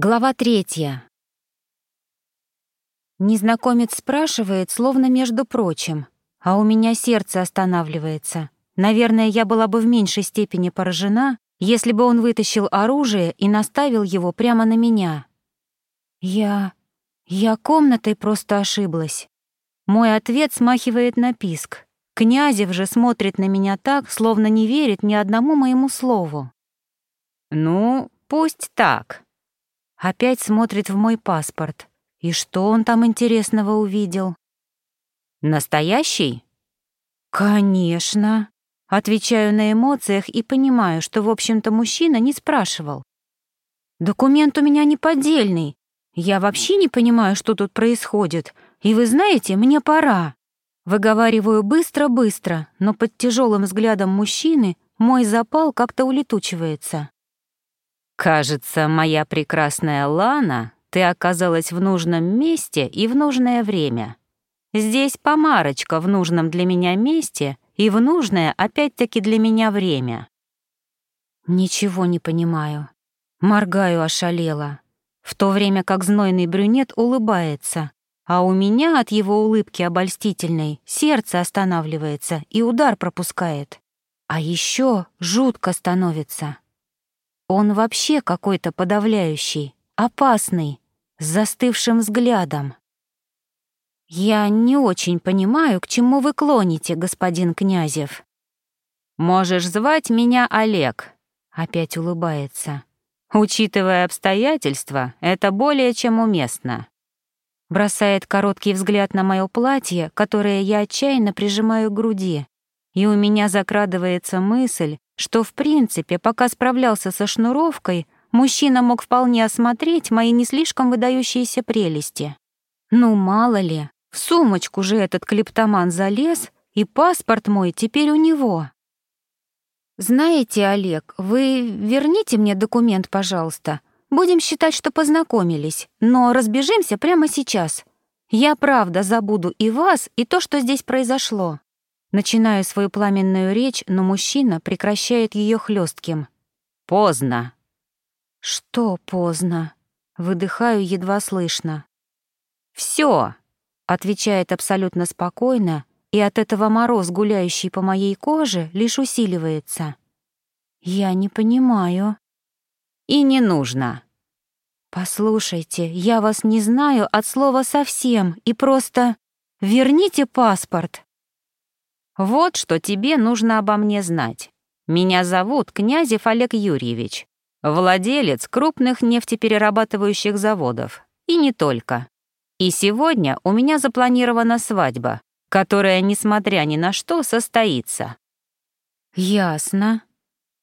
Глава третья. Незнакомец спрашивает, словно между прочим, а у меня сердце останавливается. Наверное, я была бы в меньшей степени поражена, если бы он вытащил оружие и наставил его прямо на меня. Я... я комнатой просто ошиблась. Мой ответ смахивает на писк. Князев же смотрит на меня так, словно не верит ни одному моему слову. «Ну, пусть так», Опять смотрит в мой паспорт. И что он там интересного увидел? Настоящий? Конечно. Отвечаю на эмоциях и понимаю, что, в общем-то, мужчина не спрашивал. Документ у меня не поддельный. Я вообще не понимаю, что тут происходит. И вы знаете, мне пора. Выговариваю быстро-быстро, но под тяжелым взглядом мужчины мой запал как-то улетучивается. «Кажется, моя прекрасная Лана, ты оказалась в нужном месте и в нужное время. Здесь помарочка в нужном для меня месте и в нужное опять-таки для меня время». Ничего не понимаю. Моргаю ошалела, в то время как знойный брюнет улыбается, а у меня от его улыбки обольстительной сердце останавливается и удар пропускает. А еще жутко становится. Он вообще какой-то подавляющий, опасный, с застывшим взглядом. «Я не очень понимаю, к чему вы клоните, господин Князев». «Можешь звать меня Олег», — опять улыбается. «Учитывая обстоятельства, это более чем уместно». Бросает короткий взгляд на мое платье, которое я отчаянно прижимаю к груди, и у меня закрадывается мысль, что, в принципе, пока справлялся со шнуровкой, мужчина мог вполне осмотреть мои не слишком выдающиеся прелести. Ну, мало ли, в сумочку же этот клептоман залез, и паспорт мой теперь у него. «Знаете, Олег, вы верните мне документ, пожалуйста. Будем считать, что познакомились, но разбежимся прямо сейчас. Я правда забуду и вас, и то, что здесь произошло». Начинаю свою пламенную речь, но мужчина прекращает ее хлестким. «Поздно». «Что поздно?» Выдыхаю едва слышно. «Всё», — отвечает абсолютно спокойно, и от этого мороз, гуляющий по моей коже, лишь усиливается. «Я не понимаю». «И не нужно». «Послушайте, я вас не знаю от слова совсем, и просто... Верните паспорт!» Вот что тебе нужно обо мне знать. Меня зовут Князев Олег Юрьевич, владелец крупных нефтеперерабатывающих заводов. И не только. И сегодня у меня запланирована свадьба, которая, несмотря ни на что, состоится. Ясно.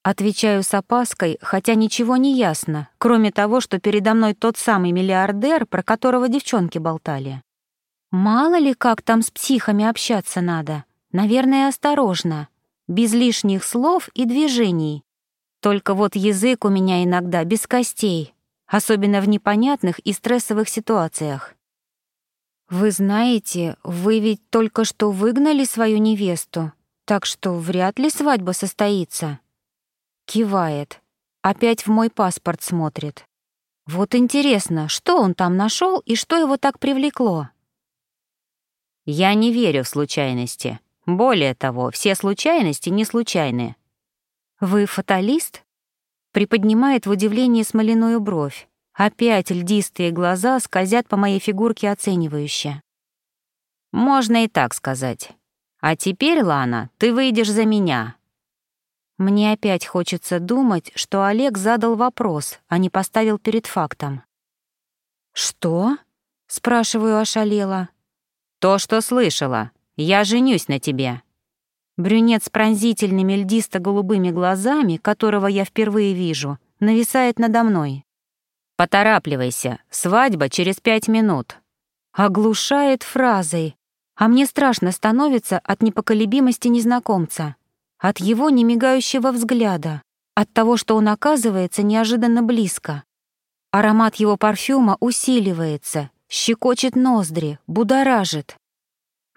Отвечаю с опаской, хотя ничего не ясно, кроме того, что передо мной тот самый миллиардер, про которого девчонки болтали. Мало ли, как там с психами общаться надо. Наверное, осторожно, без лишних слов и движений. Только вот язык у меня иногда без костей, особенно в непонятных и стрессовых ситуациях. «Вы знаете, вы ведь только что выгнали свою невесту, так что вряд ли свадьба состоится». Кивает. Опять в мой паспорт смотрит. Вот интересно, что он там нашел и что его так привлекло? «Я не верю в случайности», более того, все случайности не случайны. «Вы фаталист?» Приподнимает в удивлении смоляную бровь. Опять льдистые глаза скользят по моей фигурке оценивающе. «Можно и так сказать. А теперь, Лана, ты выйдешь за меня». Мне опять хочется думать, что Олег задал вопрос, а не поставил перед фактом. «Что?» — спрашиваю ошалела. «То, что слышала. Я женюсь на тебе». Брюнет с пронзительными льдисто-голубыми глазами, которого я впервые вижу, нависает надо мной. «Поторапливайся, свадьба через пять минут». Оглушает фразой, а мне страшно становится от непоколебимости незнакомца, от его немигающего взгляда, от того, что он оказывается неожиданно близко. Аромат его парфюма усиливается, щекочет ноздри, будоражит.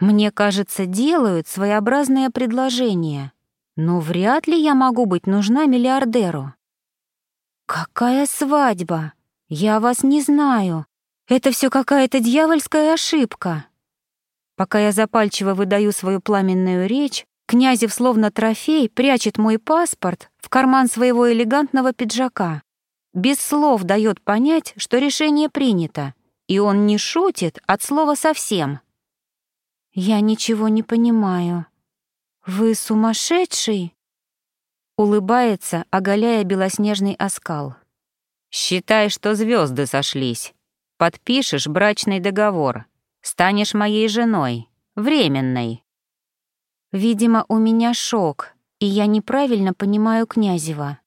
Мне кажется, делают своеобразное предложение, но вряд ли я могу быть нужна миллиардеру. Какая свадьба? Я вас не знаю. Это все какая-то дьявольская ошибка. Пока я запальчиво выдаю свою пламенную речь, Князев, словно трофей, прячет мой паспорт в карман своего элегантного пиджака. Без слов дает понять, что решение принято, и он не шутит от слова совсем. «Я ничего не понимаю. Вы сумасшедший?» Улыбается, оголяя белоснежный оскал. «Считай, что звезды сошлись. Подпишешь брачный договор. Станешь моей женой. Временной. Видимо, у меня шок, и я неправильно понимаю Князева.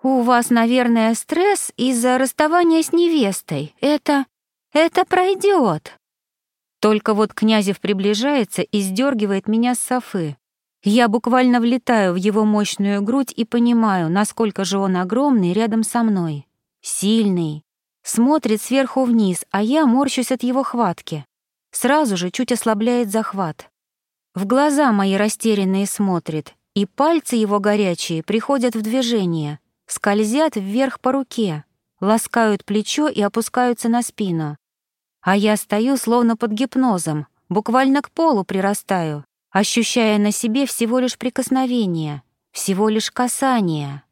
«У вас, наверное, стресс из-за расставания с невестой. Это... это пройдет. Только вот Князев приближается и сдергивает меня с софы. Я буквально влетаю в его мощную грудь и понимаю, насколько же он огромный рядом со мной. Сильный. Смотрит сверху вниз, а я морщусь от его хватки. Сразу же чуть ослабляет захват. В глаза мои растерянные смотрит, и пальцы его горячие приходят в движение, скользят вверх по руке, ласкают плечо и опускаются на спину. А я стою словно под гипнозом, буквально к полу прирастаю, ощущая на себе всего лишь прикосновение, всего лишь касание.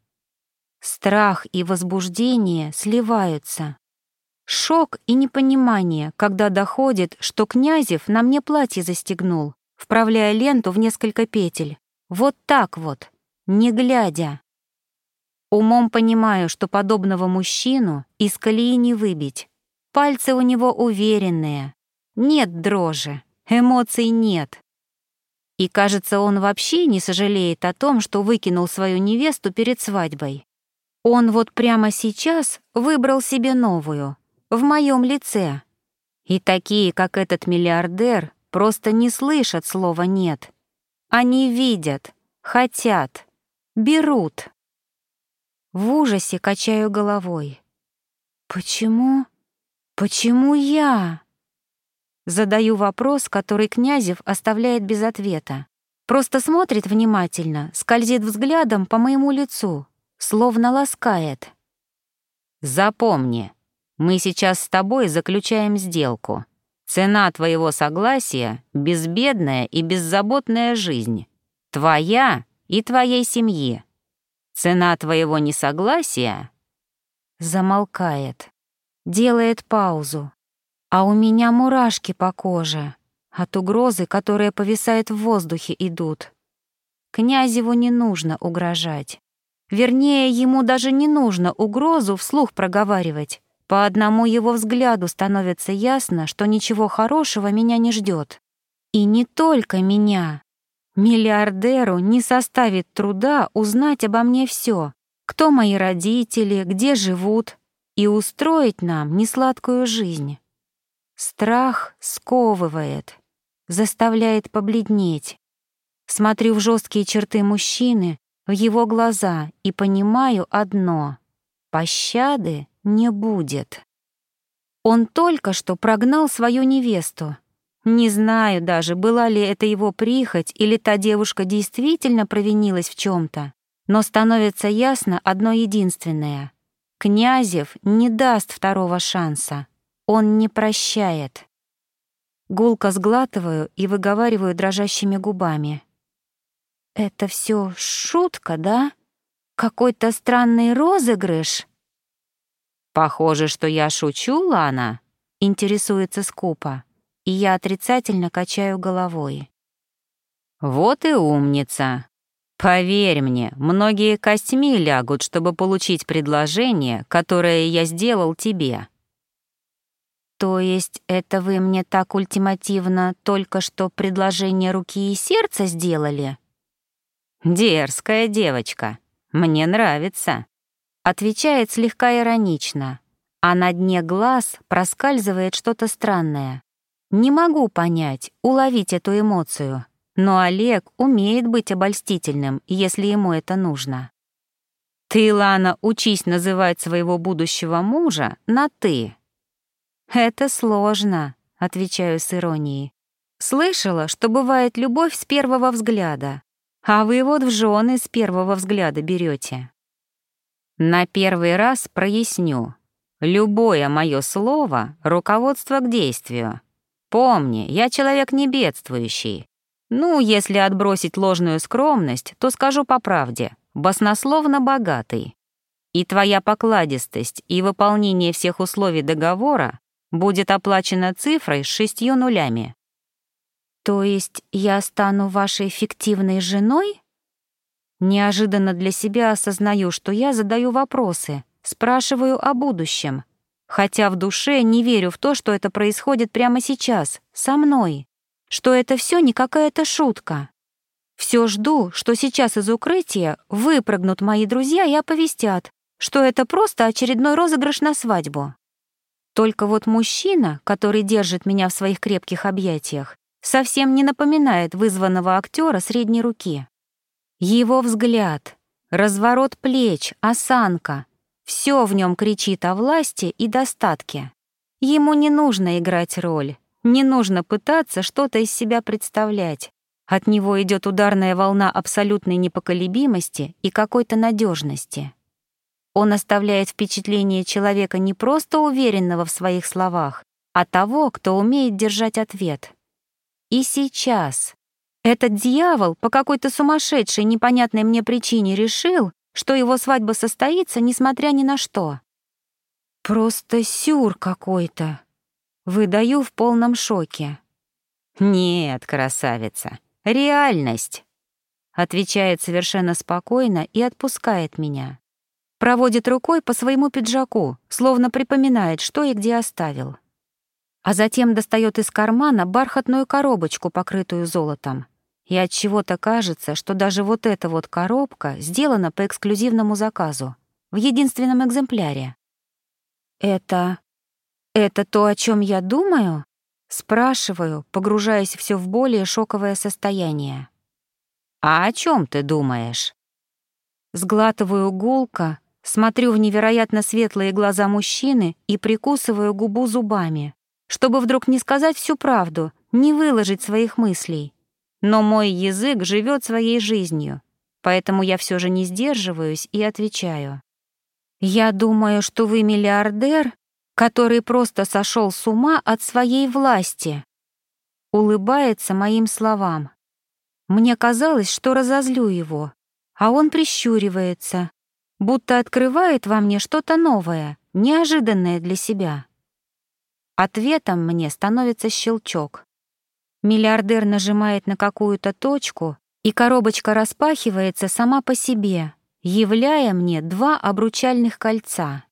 Страх и возбуждение сливаются. Шок и непонимание, когда доходит, что Князев на мне платье застегнул, вправляя ленту в несколько петель. Вот так вот, не глядя. Умом понимаю, что подобного мужчину из колеи не выбить. Пальцы у него уверенные. Нет дрожи, эмоций нет. И кажется, он вообще не сожалеет о том, что выкинул свою невесту перед свадьбой. Он вот прямо сейчас выбрал себе новую, в моем лице. И такие, как этот миллиардер, просто не слышат слова «нет». Они видят, хотят, берут. В ужасе качаю головой. «Почему? Почему я?» Задаю вопрос, который Князев оставляет без ответа. Просто смотрит внимательно, скользит взглядом по моему лицу, словно ласкает. «Запомни, мы сейчас с тобой заключаем сделку. Цена твоего согласия — безбедная и беззаботная жизнь. Твоя и твоей семьи. Цена твоего несогласия...» Замолкает. Делает паузу. А у меня мурашки по коже. От угрозы, которые повисают в воздухе, идут. Князеву не нужно угрожать. Вернее, ему даже не нужно угрозу вслух проговаривать. По одному его взгляду становится ясно, что ничего хорошего меня не ждет. И не только меня. Миллиардеру не составит труда узнать обо мне все, кто мои родители, где живут, и устроить нам несладкую жизнь. Страх сковывает, заставляет побледнеть. Смотрю в жесткие черты мужчины, в его глаза и понимаю одно — пощады не будет. Он только что прогнал свою невесту. Не знаю даже, была ли это его прихоть или та девушка действительно провинилась в чем то но становится ясно одно единственное. Князев не даст второго шанса. Он не прощает. Гулко сглатываю и выговариваю дрожащими губами. «Это все шутка, да? Какой-то странный розыгрыш?» «Похоже, что я шучу, Лана», — интересуется скупо, и я отрицательно качаю головой. «Вот и умница. Поверь мне, многие костьми лягут, чтобы получить предложение, которое я сделал тебе». «То есть это вы мне так ультимативно только что предложение руки и сердца сделали?» «Дерзкая девочка. Мне нравится», Отвечает слегка иронично, а на дне глаз проскальзывает что-то странное. Не могу понять, уловить эту эмоцию, но Олег умеет быть обольстительным, если ему это нужно. «Ты, Лана, учись называть своего будущего мужа на «ты». «Это сложно», — отвечаю с иронией. «Слышала, что бывает любовь с первого взгляда, а вы вот в жены с первого взгляда берете. На первый раз проясню. Любое мое слово — руководство к действию. Помни, я человек не бедствующий. Ну, если отбросить ложную скромность, то скажу по правде, баснословно богатый. И твоя покладистость и выполнение всех условий договора будет оплачено цифрой с шестью нулями. То есть я стану вашей фиктивной женой? Неожиданно для себя осознаю, что я задаю вопросы, спрашиваю о будущем, хотя в душе не верю в то, что это происходит прямо сейчас, со мной, что это все не какая-то шутка. Все жду, что сейчас из укрытия выпрыгнут мои друзья и оповестят, что это просто очередной розыгрыш на свадьбу. Только вот мужчина, который держит меня в своих крепких объятиях, совсем не напоминает вызванного актера средней руки. Его взгляд, разворот плеч, осанка — все в нем кричит о власти и достатке. Ему не нужно играть роль, не нужно пытаться что-то из себя представлять. От него идет ударная волна абсолютной непоколебимости и какой-то надежности. Он оставляет впечатление человека не просто уверенного в своих словах, а того, кто умеет держать ответ. И сейчас, этот дьявол по какой-то сумасшедшей непонятной мне причине решил, что его свадьба состоится, несмотря ни на что. Просто сюр какой-то. Выдаю в полном шоке. «Нет, красавица, реальность», — отвечает совершенно спокойно и отпускает меня. Проводит рукой по своему пиджаку, словно припоминает, что и где оставил. А затем достает из кармана бархатную коробочку, покрытую золотом. И от чего-то кажется, что даже вот эта вот коробка сделана по эксклюзивному заказу, в единственном экземпляре. Это... это то, о чем я думаю? Спрашиваю, погружаясь все в более шоковое состояние. А о чем ты думаешь? Сглатываю гулко, смотрю в невероятно светлые глаза мужчины и прикусываю губу зубами, чтобы вдруг не сказать всю правду, не выложить своих мыслей. Но мой язык живет своей жизнью, поэтому я все же не сдерживаюсь и отвечаю. «Я думаю, что вы миллиардер, который просто сошел с ума от своей власти», улыбается моим словам. Мне казалось, что разозлю его, а он прищуривается, будто открывает во мне что-то новое, неожиданное для себя. Ответом мне становится щелчок. Миллиардер нажимает на какую-то точку, и коробочка распахивается сама по себе, являя мне два обручальных кольца.